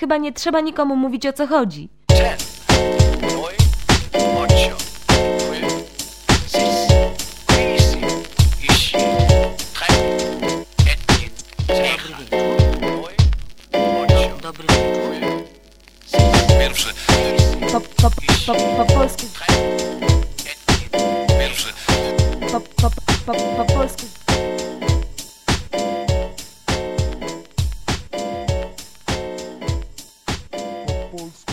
Chyba nie trzeba nikomu mówić o co chodzi. Dobry wieczór. Pierwszy. Pierwszy. couples.